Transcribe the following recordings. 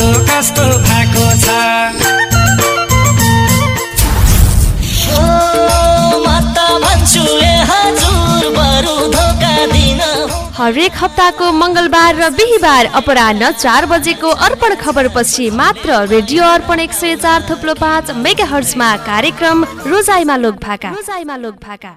बाटो कस्तो भएको छ? हरेक हप्ताको मङ्गलबार र बिहिबार अपराह चार बजेको अर्पण खबरपछि मात्र रेडियो अर्पण एक सय चार थुप्लो पाँच मेगा हर्समा कार्यक्रम रोजाइमा लोक भाका रोजाइमा लोक भाका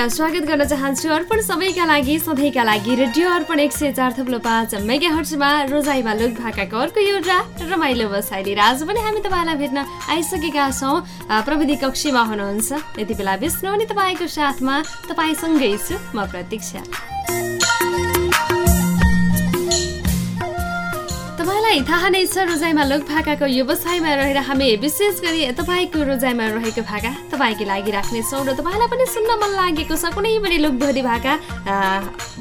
स्वागत गर्न चाहन्छु अर्पण सबैका लागि सधैँका लागि रेडियो अर्पण एक सय चार थप्लो पाँच मेगा हर्चमा रोजाइमा लोक भाकाको अर्को एउटा रमाइलो बसाइ लिएर आज पनि हामी तपाईँलाई भेट्न आइसकेका छौँ। प्रविधि कक्षीमा हुनुहुन्छ। यति बेला विष्णु अनि तपाईँको साथमा तपाईँसँगै छु म प्रतीक्षा। तपाईँलाई थाहा नै छ रोजाइमा लोक भाकाको व्यवसायमा रहेर हामी विशेष गरी तपाईँको रोजाइमा रहेको भाका तपाईँको लागि राख्नेछौँ र तपाईँलाई पनि सुन्न मन लागेको छ कुनै पनि लोकभरि भाका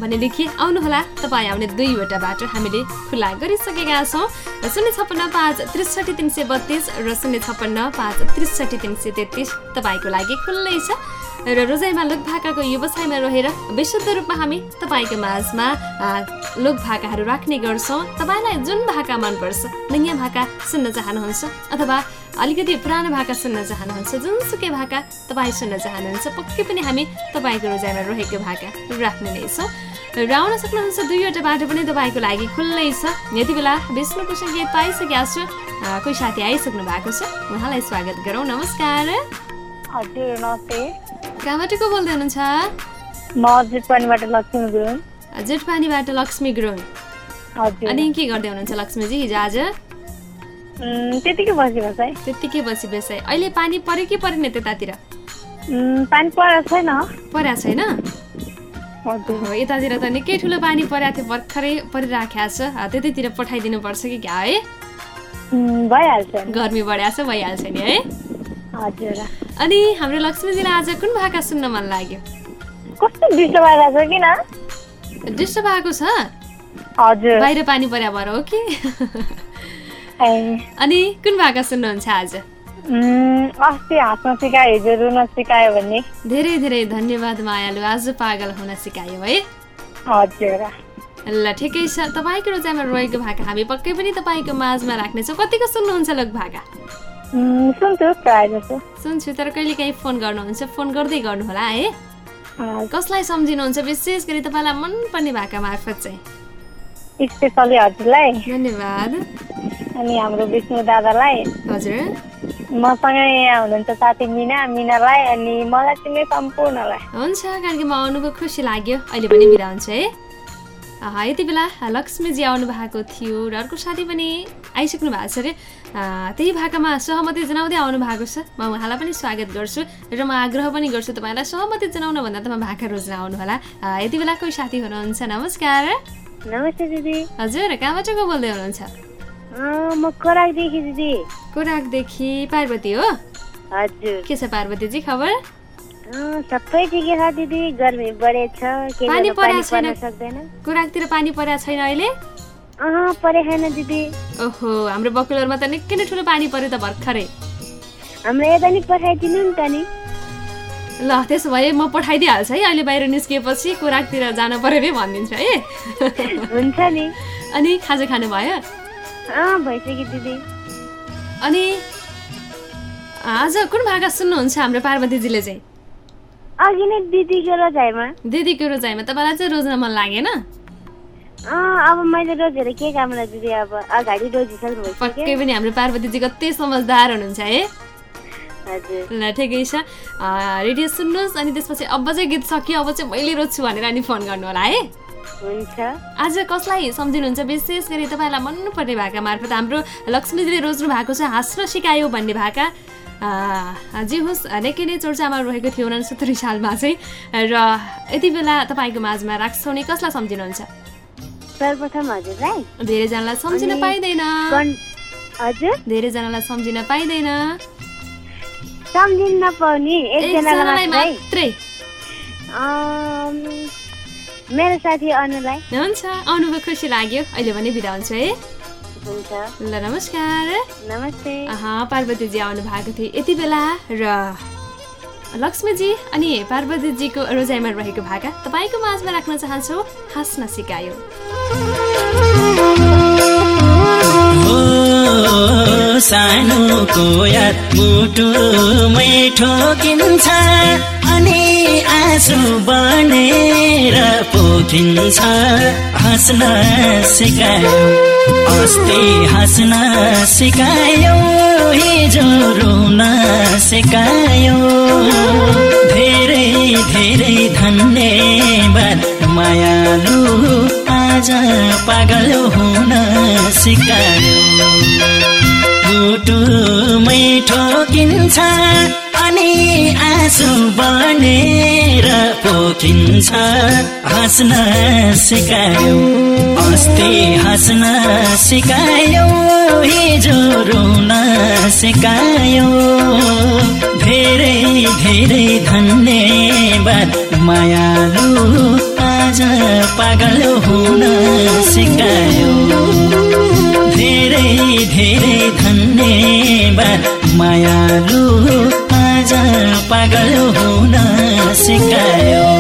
भनेदेखि आउनुहोला। तपाईँ आउने दुईवटा बाटो हामीले खुल्ला गरिसकेका छौँ शून्य छप्पन्न पाँच त्रिसठी तिन सय बत्तिस र शून्य छप्पन्न पाँच त्रिसठी तिन सय तेत्तिस तपाईँको लागि खुल्लै छ। र रोजाइमा लोक भाकाको व्यवसायमा रहेर विशुद्ध रूपमा हामी तपाईँको माझमा आ, लोक भाकाहरू राख्ने गर्छौँ। तपाईँलाई जुन भाका मनपर्छ नयाँ भाका सुन्न चाहनुहुन्छ अथवा अलिकति पुरानो भाका सुन्न चाहनुहुन्छ जुनसुकै भाका तपाईँ सुन्न चाहनुहुन्छ पक्कै पनि हामी तपाईँको रोजाइमा रहेको भाका राख्ने नै छौँ। र आउन सक्नुहुन्छ दुईवटा बाटो पनि तपाईँको लागि खुल्लै छ। यति बेला विष्णुको सङ्गीत पाइसकेका छु। कोही साथी आइसक्नु भएको छ उहाँलाई स्वागत गरौँ। नमस्कार। हजुर नमस्ते। कहाँबाट को बोल्दै हुनुहुन्छ? म जितपानीबाट लक्ष्मी गुरुङ। जेठपानीबाट लक्ष्मी गुरुङ। अनि के गर्दै हुनुहुन्छ लक्ष्मीजी हिजो आज? त्यतिकै बसिबस है त्यत्तिकै बसी बसाइ। अहिले पानी पऱ्यो कि परेन त्यतातिर? पानी परेको छैन। परेको छैन? यतातिर त निकै ठुलो पानी परेको थियो भर्खरै परिराखेको छ। त्यतैतिर पठाइदिनु पर्छ कि क्या है? भइहाल्छ। गर्मी बढाएको छ भइहाल्छ नि है? हजुर। अनि हाम्रो लक्ष्मीजीलाई आज कुन भाका सुन्न मन लाग्यो? कस्तो डिस्टर्ब आइरहेको छ किन डिस्टर्ब भएको छ? हजुर। बाहिर पानी परे भएर हो कि? अनि कुन भाका सुन्नुहुन्छ आज? अस्ति हाँस्न सिकायो हिजो रुन सिकायो भन्ने धेरै धेरै धन्यवाद मायालु आज पागल हुन सिकायो है। हजुर। ल ठिकै छ। तपाईँको रोजाइमा रहेको भाका हामी पक्कै पनि तपाईँको माझमा राख्नेछौँ। कतिको सुन्नुहुन्छ लोक भाका सुन्छु प्रायः जस्तो। सुन्छु तर कहिले काहीँ फोन गर्नुहुन्छ फोन गर्दै गर्नुहोला है? हजुर, कसलाई सम्झिनुहुन्छ? विशेष गरी तपाईँलाई मनपर्ने भाका मार्फत चाहिँ। स्पेसली हजुरलाई। धन्यवाद। अनि हाम्रो विष्णु दादालाई। हजुर। मसँगै यहाँ हुनुहुन्छ साथी मिना मिनालाई अनि मलाई चिन्ने सम्पूर्णलाई। हुन्छ कार्यक्रममा आउनुको खुसी लाग्यो। अहिले पनि बिदा हुन्छ है? यति बेला लक्ष्मीजी आउनु भएको थियो र अर्को साथी पनि आइसक्नु भएको छ अरे। त्यही भाकामा सहमति जनाउँदै आउनु भएको छ। म उहाँलाई पनि स्वागत गर्छु र म आग्रह पनि गर्छु तपाईँलाई सहमति जनाउन भन्दा तपाईँ भाका रोज्न आउनुहोला। यति बेला कोही साथी हुनुहुन्छ? नमस्कार। नमस्ते दिदी। हजुर कहाँबाट को बोल्दै हुनुहुन्छ? म कराकदेखि दिदी। कोराकदेखि पार्वती हो? हजुर। के छ पार्वतीजी खबर? सबै ठिकै छ दिदी। गर्मी बढेछ के पानी परेको छैन। कोराकतिर पानी परेको छैन अहिले? परे छैन दिदी। ओहो हाम्रो बकुलरमा त निकै नै ठुलो पानी पर्यो त भर्खरै। हाम्रो यता नि पठाइदिनु नि त नि। ल त्यसो भए म पठाइदिइहाल्छु है अहिले बाहिर निस्किएपछि कोराकतिर जानु पर्यो नै भनिदिन्छु है। हुन्छ नि। अनि खाजा खानु भयो भइसक्यो दिदी। अनि आज कुन भाका सुन्नुहुन्छ हाम्रो पार्वतीजीले चाहिँ? अघि नै दिदीको रोजाइमा। दिदीको रोजाइमा तपाईँलाई चाहिँ रोज्न मन लागेन? अब मैले रोजेर के काम दिदी? अब अगाडि रोजिसक्नु पक्कै पनि हाम्रो पार्वतीजी कति समझदार हुनुहुन्छ है? ल ठिकै छ। रेडियो सुन्नुहोस् अनि त्यसपछि अब चाहिँ गीत सकियो अब चाहिँ मैले रोज्छु भनेर अनि फोन गर्नु होला है? हुन्छ। आज कसलाई सम्झिनुहुन्छ? विशेष गरी तपाईँलाई मनपर्ने भाका मार्फत हाम्रो लक्ष्मीजीले रोज्नु भएको छ हाँस्न सिकायो भन्ने भाका। जे होस् निकै नै चर्चामा रहेको थियो उना सत्तरी सालमा चाहिँ। र यति बेला तपाईँको माझमा राख्छौ नि कसलाई सम्झिनुहुन्छ? सर्वप्रथम हजुरलाई धेरैजनालाई सम्झिन पाइँदैन। हजुर? धेरैजनालाई सम्झिन पाइँदैन। सम्झिन नपाउने एकजनालाई मात्रै। मेरो साथी अनुलाई। हुन्छ अनुभव खुसी लाग्यो। अहिले भने बिदा हुन्छ है। हुन्छ ल नमस्कार। नमस्ते। पार्वतीजी आउनु भएको थियो यति बेला र लक्ष्मीजी अनि पार्वतीजीको रोजाइमा रहेको भाका तपाईँको माझमा राख्न चाहन्छु हाँस्न सिकायो। सानोको याद मुटुमै ठोकिन्छ अनि आँसु बनेर पोखिन्छ हाँस्न सिकायो। अस्ति हाँस्न सिकायो हिजो रुन सिकायो। धेरै धेरै धन्यवाद मायालु आज पागल हुन सिकायो। मुटुमै ठोकिन्छ अनि आँसु बनेर पोखिन्छ। हाँस्न सिकायो अस्ति हाँस्न सिकायो हिजो रुन सिकायो। धेरै धेरै धन्यवाद मायालु आज पागल हुन सिकायो। धेरै धेरै धन्यवाद मायालु पागल हुन सिकायो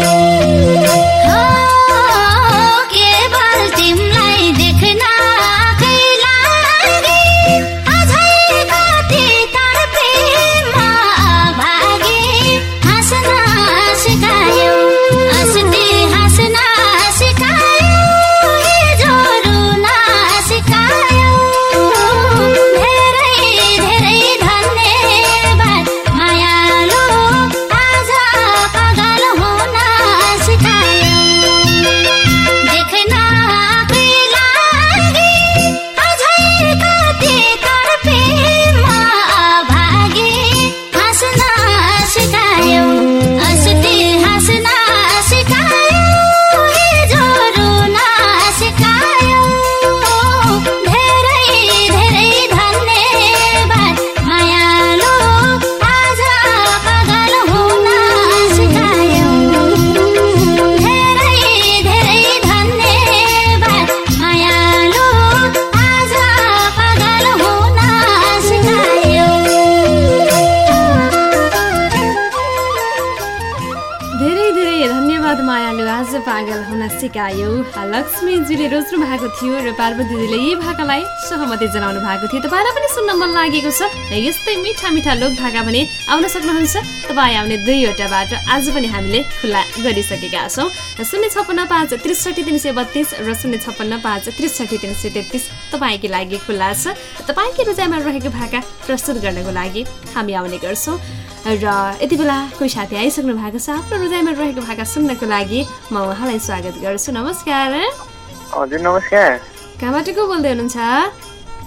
सिकायो लक्ष्मीजीले रोज्नु भएको थियो र पार्वतीजीले यही भाकालाई सहमति जनाउनु भएको थियो। तपाईँलाई पनि सुन्न मन लागेको छ यस्तै मिठा मिठा लोक भाका भने आउन सक्नुहुन्छ। तपाईँ आउने दुईवटा बाटो आज पनि हामीले खुल्ला गरिसकेका छौँ। शून्य छप्पन्न पाँच त्रिसठी तिन सय बत्तिस र शून्य छप्पन्न पाँच त्रिसठी तिन सय तेत्तिस तपाईँको लागि खुल्ला छ। तपाईँकै रोजाइमा रहेको भाका प्रस्तुत गर्नको लागि हामी आउने गर्छौँ। र यति बेला कोही साथी आइसक्नु भएको छ। आफ्नो रोजाइमा रहेको भाका सुन्नको लागि म उहाँलाई स्वागत गर्छु। नमस्कार। हजुर नमस्कार। कहाँबाट को बोल्दै हुनुहुन्छ?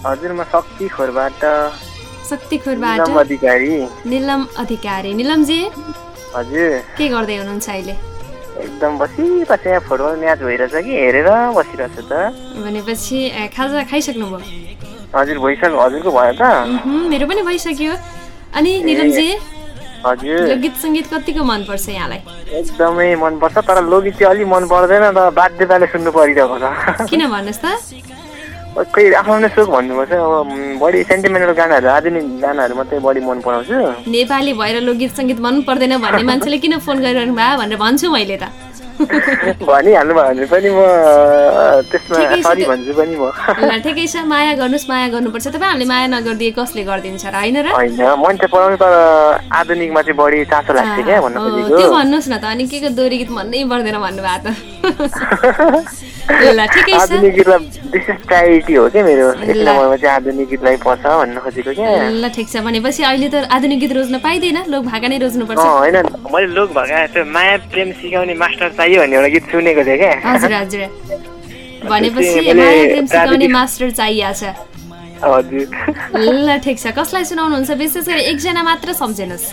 हजुर म शक्ति खोरबाट शक्तिखोरबाट? निलम अधिकारी। निलम अधिकारी। निलमजी हजुर। के गर्दै हुनुहुन्छ अहिले? एकदम बसिरहेको यहाँ फुटबल म्याच भइरहेछ कि हेरेर बसिरहेको छु त। भनेपछि खाजा खाइसक्नुभयो? हजुर भइसक्यो। हजुरको भयो त। मेरो पनि भइसक्यो। अनि निलमजी? हजुर। लोकगीत सङ्गीत कतिको मनपर्छ यहाँलाई? एकदमै मनपर्छ तर लोकगीत चाहिँ अलिक मन पर्दैन त बाध्यताले सुन्नु परिरहेको छ। किन भन्नुहोस् त? खै आफ्नो आफ्नो सोख भन्नुपर्छ। अब बढी सेन्टिमेन्टल गानाहरू आधुनिक गानाहरू मात्रै बढी मन पराउँछु। नेपाली भएर लोकगीत सङ्गीत मन पर्दैन भन्ने मान्छेले किन फोन गरिरहनु भयो भनेर भन्छु मैले त। भनिहाल्नु भयो भने पनि म त्यसमा ठिकै छ सरी भन्छु पनि म। ल ठिकै छ माया गर्नुहोस् माया गर्नुपर्छ। तपाईँहरूले माया नगरिदिए कसले गरिदिन्छ र होइन र? होइन मन चाहिँ पराउनु तर आधुनिकमा चाहिँ बढी चासो लाग्छ क्या भन्न खोजेको। त्यो भन्नुहोस् न त अनि के को दोहोरी गीत भन्नै पर्दैन भन्नुभएको त। ल ठिकै छ। आधुनिक गीतलाई विशेष प्रायोरिटी हो क्या मेरो एक नम्बरमा चाहिँ आधुनिक गीतलाई पर्छ भन्न खोजेको क्या। ल ठिक छ भनेपछि अहिले त आधुनिक गीत रोज्न पाइँदैन लोक भाका नै रोज्नुपर्छ। होइन। मैले लोक त्यो माया प्रेम सिकाउने मास्टर चाहियो। भन्ने एउटा गीत सुनेको थिएँ क्या। हजुर हजुर। भनेपछि मैले माया प्रेम सिकाउने मास्टर चाहिएको छ। हजुर। ल ठिक छ। कसलाई सुनाउनुहुन्छ? विशेष गरी एकजना मात्र सम्झिनुहोस्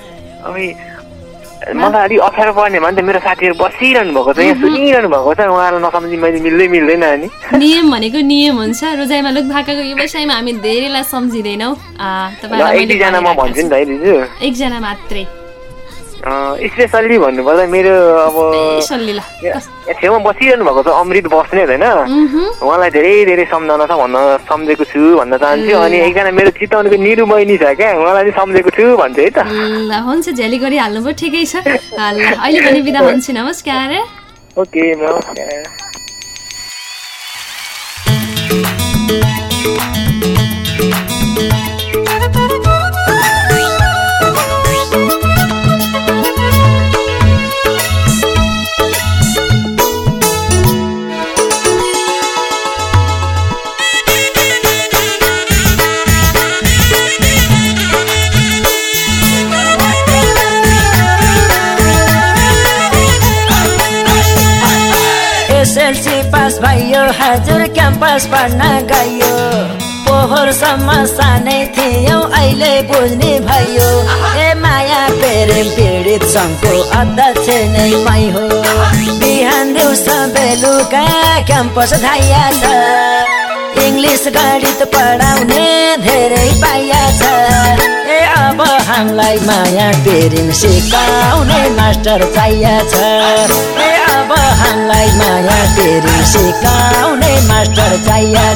मलाई अलिक अप्ठ्यारो पर्ने भने त। मेरो साथीहरू बसिरहनु भएको छ। यहाँ सुनिरहनु भएको छ। उहाँलाई नसम्झि मैले मिल्दै मिल्दैन अनि। नियम भनेको नियम हुन्छ। रोजाइमा लोक भाकाको व्यवसायमा हामी धेरैलाई सम्झिँदैनौँ। आ, ल तपाईँलाई एक मैले दुईजना म भन्छु नि त है दिजु। एकजना मात्रै। स्पेसल्ली भन्नुपर्दा मेरो अब छेउमा बसिरहनु भएको छ अमृत बस्नेत होइन। उहाँलाई धेरै धेरै सम्झना छ भन्न सम्झेको छु भन्न चाहन्छु। अनि एकजना मेरो चितवनको निरु बहिनी छ क्या उहाँलाई पनि सम्झेको छु भन्छु है त। हुन्छ झ्याली गरिहाल्नुभयो ठिकै छ। अहिले पनि बिदा हुन्छु नमस्कार। ओके नमस्कार। हजुर क्याम्पस पढ्न गयो। पोहोरसम्म सानै थियौ अहिले बुझ्ने भयो। ए माया प्रेम पीडित सङ्घको अध्यक्ष नै मै हो। बिहान दिउँसो बेलुका क्याम्पस धाइया छ। इङ्ग्लिस गणित पढाउने धेरै पाइया छ। अब हामीलाई माया प्रेम सिकाउने मास्टर चाहिया छ। ए अब हामीलाई माया प्रेम सिकाउने मास्टर चाहिया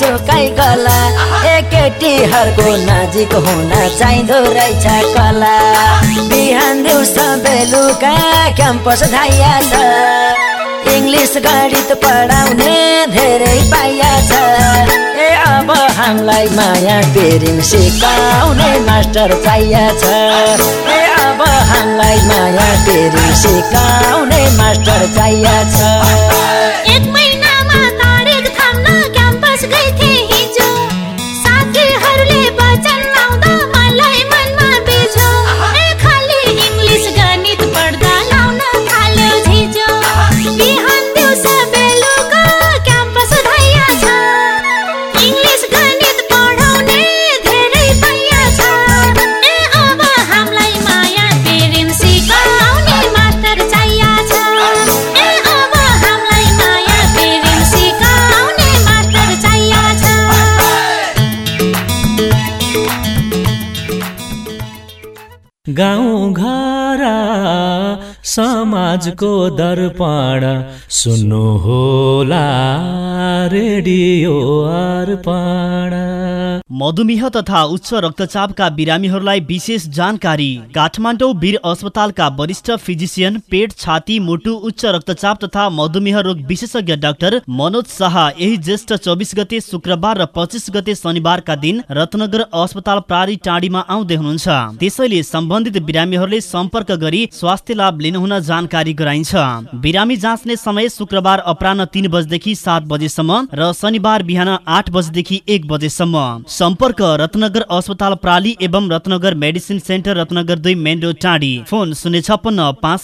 सुकाइ गला एकेटीहरूको नजिक हुन चाहिँदो रहेछ कला। बिहान दिउँसो बेलुका क्याम्पस धाइया छ। इङ्ग्लिस गणित पढाउने धेरै पाइया छ। ए अब हामीलाई माया प्रेम सिकाउने मास्टर चाहिया छ। ए अब हामीलाई माया प्रेम सिकाउने मास्टर चाहिया छ। समाजको दर्पण। सुन्नु होला रेडियो अर्पण। मधुमेह तथा उच्च रक्तचापका बिरामीहरूलाई विशेष जानकारी। काठमाडौँ वीर अस्पतालका वरिष्ठ फिजिसियन पेट छाती मुटु उच्च रक्तचाप तथा मधुमेह रोग विशेषज्ञ डाक्टर मनोज शाह यही ज्येष्ठ चौबिस गते शुक्रबार र पच्चिस गते शनिबारका दिन रत्नगर अस्पताल प्रारी टाँडीमा आउँदै हुनुहुन्छ। त्यसैले सम्बन्धित बिरामीहरूले सम्पर्क गरी स्वास्थ्य लाभ लिनुहुन जानकारी गराइन्छ। बिरामी जाँच्ने समय शुक्रबार अपराह तिन बजेदेखि सात बजेसम्म र शनिबार बिहान आठ बजेदेखि एक बजेसम्म। सम्पर्क रत्नगर अस्पताल प्राली एवं रत्नगर मेडिसिन सेन्टर रत्नगर दुई मेन रोड टाँडी। फोन शून्य छप्पन्न पाँच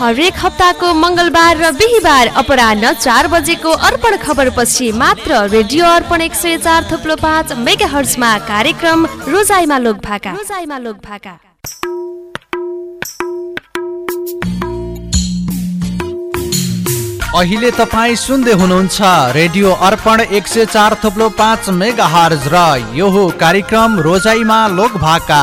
हरेक हप्ताको मङ्गलबार र बिहिबार अपराह चार बजेको अर्पण खबर पछि मात्र रेडियो अर्पण एक सय चार थुप्लो पाँच मेगा हर्समा कार्यक्रम रोजाइमा लोक भाका रोजाइमा लोक भाका अहिले तपाईँ सुन्दै हुनुहुन्छ रेडियो अर्पण एक सय चार थप्लो पाँच मेगा हर्ज र यो कार्यक्रम रोजाइमा लोक भाका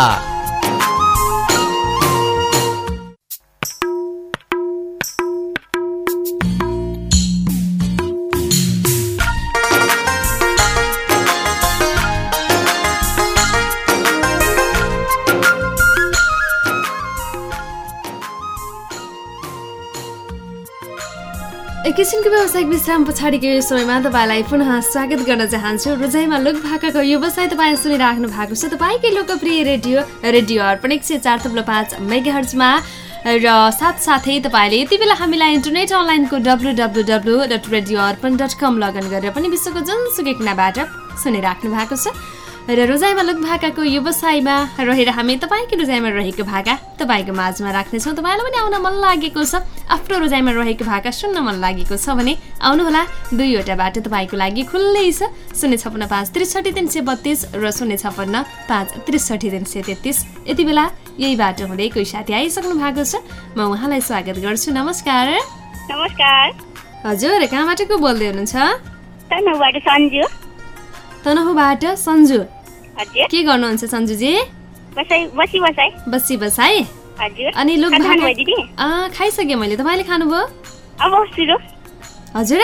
एकैछिनको व्यावसायिक विश्राम पछाडिको यो समयमा तपाईँलाई पुनः स्वागत गर्न चाहन्छु। रोजाइमा लोक भाकाको व्यवसाय तपाईँ सुनिराख्नु भएको छ। तपाईँकै लोकप्रिय रेडियो रेडियो अर्पण एक सय चार थप्लो पाँच मेगाहर्जमा। र साथसाथै तपाईँले यति बेला हामीलाई इन्टरनेट अनलाइनको W W W dot radio Arpan dot com login गरेर पनि विश्वको जुनसुकै कुनाबाट सुनिराख्नु भएको छ। र रोजाइमा लोक भाकाको व्यवसायमा रहेर हामी तपाईँको रोजाइमा रहेको भाका तपाईँको माझमा राख्नेछौँ। तपाईँलाई पनि आउन मन लागेको छ। आफ्नो रोजाइमा रहेको भाका सुन्न मन लागेको छ भने आउनुहोला। दुईवटा बाटो तपाईँको लागि खुल्लै छ। शून्य छपन्न पाँच त्रिसठी तिन सय बत्तिस र शून्य छपन्न पाँच त्रिसठी तिन सय तेत्तिस। यति बेला यही बाटो हुँदै कोही साथी आइसक्नु भएको छ। म उहाँलाई स्वागत गर्छु। नमस्कार। नमस्कार। हजुर कहाँबाट को बोल्दै हुनुहुन्छ? तनहुबाट सन्जु। तनहुबाट सन्जु। के गर्नुहुन्छ सन्जुजी? बसी बसाई अनि लोक खाइसकेँ मैले। तपाईँले खानुभयो? हजुर।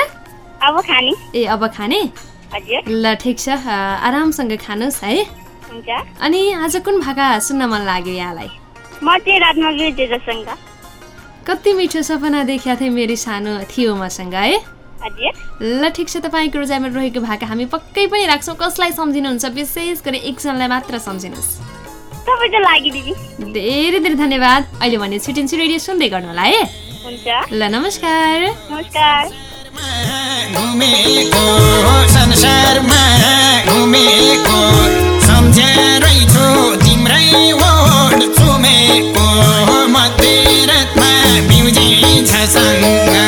अब खाने। ए अब खाने? ल ठिक छ। आरामसँग खानुहोस् है। अनि आज कुन भाका सुन्न मन लाग्यो यहाँलाई? कति मिठो सपना देखाएको थिएँ मेरो सानो थियो मसँग है। ल ठिक छ तपाईँको रोजाइमा रहेको भाका हामी पक्कै पनि राख्छौँ। कसलाई सम्झिनुहुन्छ? विशेष गरी एकजनालाई मात्र सम्झिनुहोस्। तपाईँको लागि दिदी। धेरै धेरै धन्यवाद। अहिले भने छुट्टिन्छु रेडियो सुन्दै गर्नु होला है ल नमस्कार। नमस्कार। घुमेको संसारमा घुमेको सम्झेरै छु तिम्रै ओड चुमेको मध्यरातमा बिउजिन्छ सँग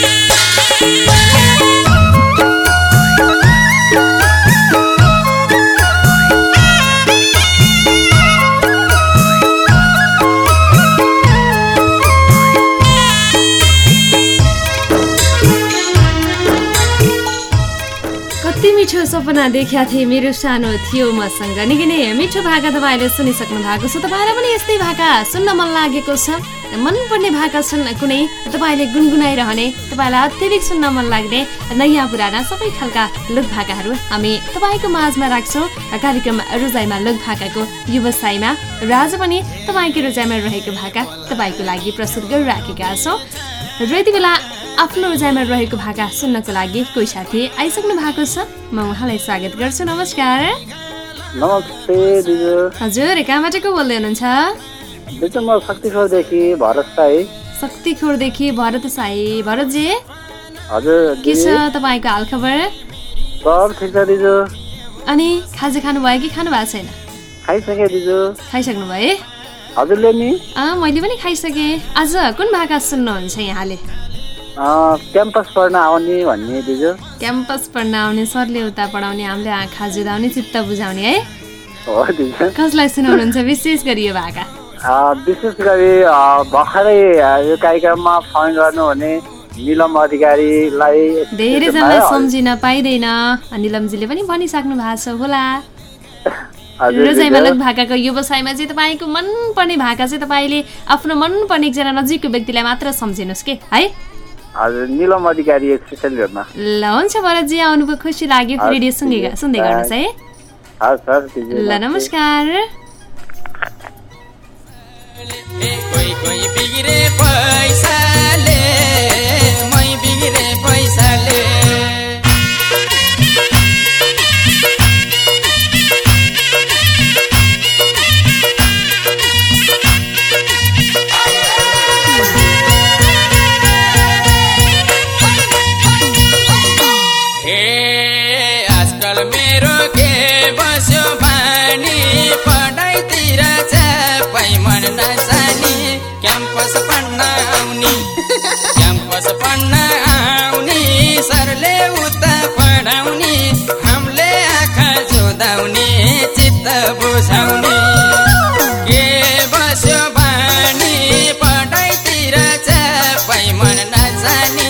Yeah. सपना देख्या थिएँ मेरो सानो थियो मसँग। निकै नै मिठो भाका तपाईँले सुनिसक्नु भएको छ। तपाईँलाई पनि यस्तै भाका सुन्न मन लागेको छ। मनपर्ने भाका छन् कुनै तपाईँले गुनगुनाइरहने तपाईँलाई अत्यधिक सुन्न मन लाग्ने नयाँ पुराना सबै खालका लोक भाकाहरू हामी तपाईँको माझमा राख्छौँ। कार्यक्रम रोजाइमा लोक भाकाको व्यवसायमा। र आज पनि तपाईँको रोजाइमा रहेको भाका तपाईँको लागि प्रस्तुत गरिराखेका छौँ। र यति बेला आफ्नो रोजाइमा रहेको भाका सुन्नको लागि कोही साथी आइसक्नु भएको छ? म उहाँलाई स्वागत गर्छु नमस्कार। नमस्ते दिजु। हजुर कहाँबाट को बोल्दै हुनुहुन्छ? म शक्तिखोरदेखि भरत साई। शक्तिखोरदेखि भरत साई। भरतजी हजुर के छ तपाईँको हालखबर? अनि खाजा खानुभयो कि खानु भएको छैन? खाइसकेँ दिजु। खाइसक्नु भयो? हजुरले नि? मैले पनि खाइसकेँ। आज कुन भाका सुन्नुहुन्छ यहाँले? क्याम्पस पढ्न आउने भन्ने दिजु। क्याम्पस पढ्न आउने सरले उता पढाउने हामीले आँखा जुदाउने चित्त बुझाउने है? कसलाई सुनाउनुहुन्छ? विशेष गरी यो भाका। विशेष गरी भर्खरै यो कार्यक्रममा फोन गर्नुहुने निलम अधिकारीलाई धेरैजनालाई सम्झिन पाइँदैन। निलमजीले पनि भनिसक्नु भएको छ होला। हजुर, रोजाइमा दिजु। लोक भाकाको व्यवसायमा चाहिँ तपाईँको मनपर्ने भाका चाहिँ तपाईँले आफ्नो मनपर्ने एकजना नजिकको व्यक्तिलाई मात्र सम्झिनुहोस् के है? हजुर निलम अधिकारी भेटमा ल हुन्छ भरतजी आउनुभयो खुसी लाग्यो रेडियो सुन्दै। सुन्दै गर्नुहोस् है। हस् हस् दिजु ल नमस्कार। कोही कोही बिग्रे पैसाले बुझाउने। के बस्यो बानी पढाइतिर चापै मन नजानी।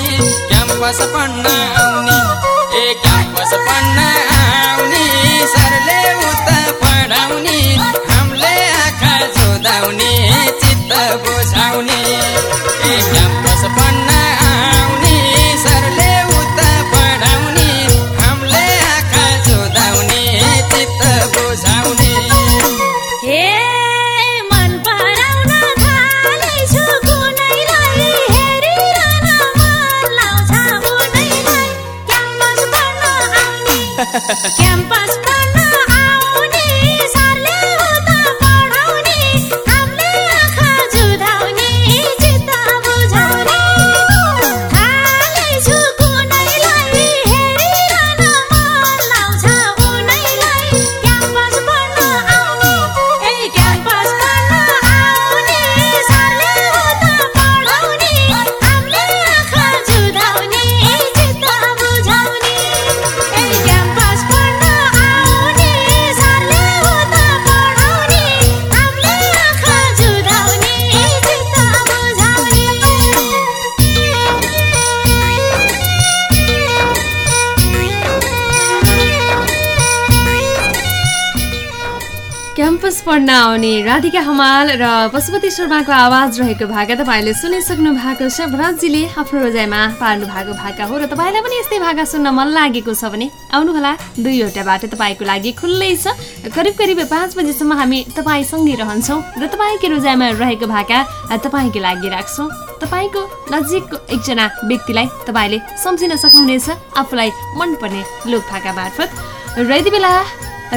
आउने राधिका हमाल र पशुपति शर्माको आवाज रहेको भाका तपाईँले सुनिसक्नु भएको छ। भरतजीले आफ्नो रोजाइमा पार्नु भएको भाका हो र तपाईँलाई पनि यस्तै भाका सुन्न मन लागेको छ भने आउनुहोला। दुईवटा बाटो तपाईँको लागि खुल्लै छ। करिब करिब पाँच बजीसम्म हामी तपाईँसँगै रहन्छौँ र तपाईँको रोजाइमा रहेको भाका तपाईँको लागि राख्छौँ। तपाईँको नजिकको एकजना व्यक्तिलाई तपाईँले सम्झिन सक्नुहुनेछ। आफूलाई मनपर्ने लोक भाका मार्फत। र यति बेला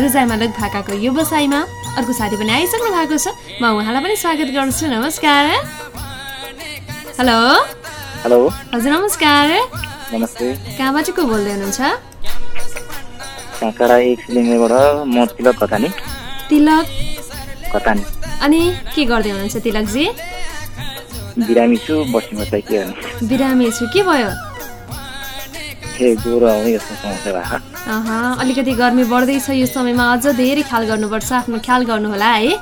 रोजाइमा लोक भाकाको व्यवसायमा अर्को साथी पनि आइसक्नु भएको छ। म उहाँलाई पनि स्वागत गर्छु नमस्कार। हेलो। हेलो। हजुर नमस्कार। नमस्ते। कहाँबाट को बोल्दै हुनुहुन्छ? म तिलक कथानी। तिलक। अनि के गर्दै हुनुहुन्छ तिलकजी? बिरामी छु बस्नु चाहिँ के गर्ने। बिरामी छु के भयो? ए ज्वरो आउने यस्तो समस्या भएको। अलिकति गर्मी बढ्दैछ यो समयमा अझ धेरै ख्याल गर्नुपर्छ आफ्नो ख्याल गर्नुहोला है।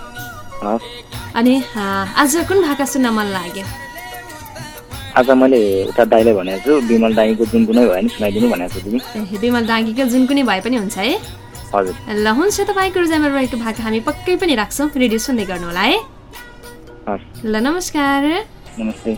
अनि आज कुन भाका सुन्न मन लाग्यो? आज मैले उता दाइले भनेको छु विमल दाईको जुन कुनै भयो भने सुनाइदिनु भनेको छु दिदी विमल डाँगीको जुन कुनै भए पनि हुन्छ है। हजुर। ल हुन्छ तपाईँको रोजाइमा रहेको भाका हामी पक्कै पनि राख्छौँ रेडियो सुन्दै गर्नु होला है ल नमस्कार। नमस्ते।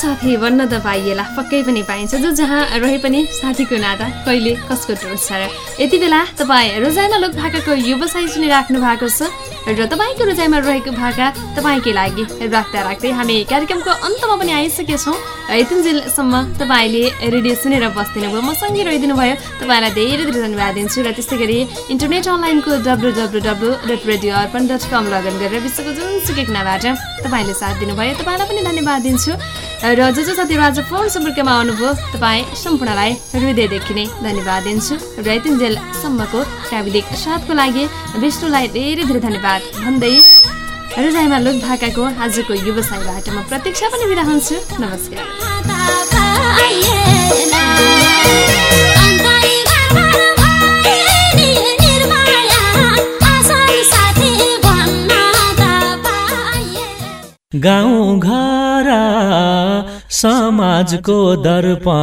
साथी बन्न त पाइएला पक्कै पनि पाइन्छ। जो जहाँ रहे पनि साथीको नाता कहिले कसको टोर्छ र? यति बेला तपाईँ रोजाइमा लोक भाकाको व्यवसाय सुनिराख्नु भएको छ। र तपाईँको रोजाइमा रहेको भाका तपाईँकै लागि राख्दा राख्दै हामी कार्यक्रमको अन्तमा पनि आइसकेछौँ यतिन्जेलसम्म तपाईँले रेडियो सुनेर बस्दिनु भयो मसँगै रहिदिनु भयो तपाईँलाई धेरै धेरै धन्यवाद दिन्छु र त्यस्तै गरी इन्टरनेट अनलाइनको W W W dot radio Arpan dot com login गरेर विश्वको जुनसुकै कुनाबाट तपाईँले साथ दिनुभयो। तपाईँलाई पनि धन्यवाद दिन्छु। र जो जो साथीहरू आज फोन सम्पर्कमा आउनुभयो तपाईँ सम्पूर्णलाई हृदयदेखि नै धन्यवाद दिन्छु। र यतिन्जेलसम्मको प्राविधिक साथको लागि विष्णुलाई धेरै धेरै धन्यवाद। भन्दै रोजाइमा लोक भाकाको आजको व्यवसायबाट म प्रतीक्षा पनि हुन्छु। नमस्कार। गाउँ घर समाजको दर्पण।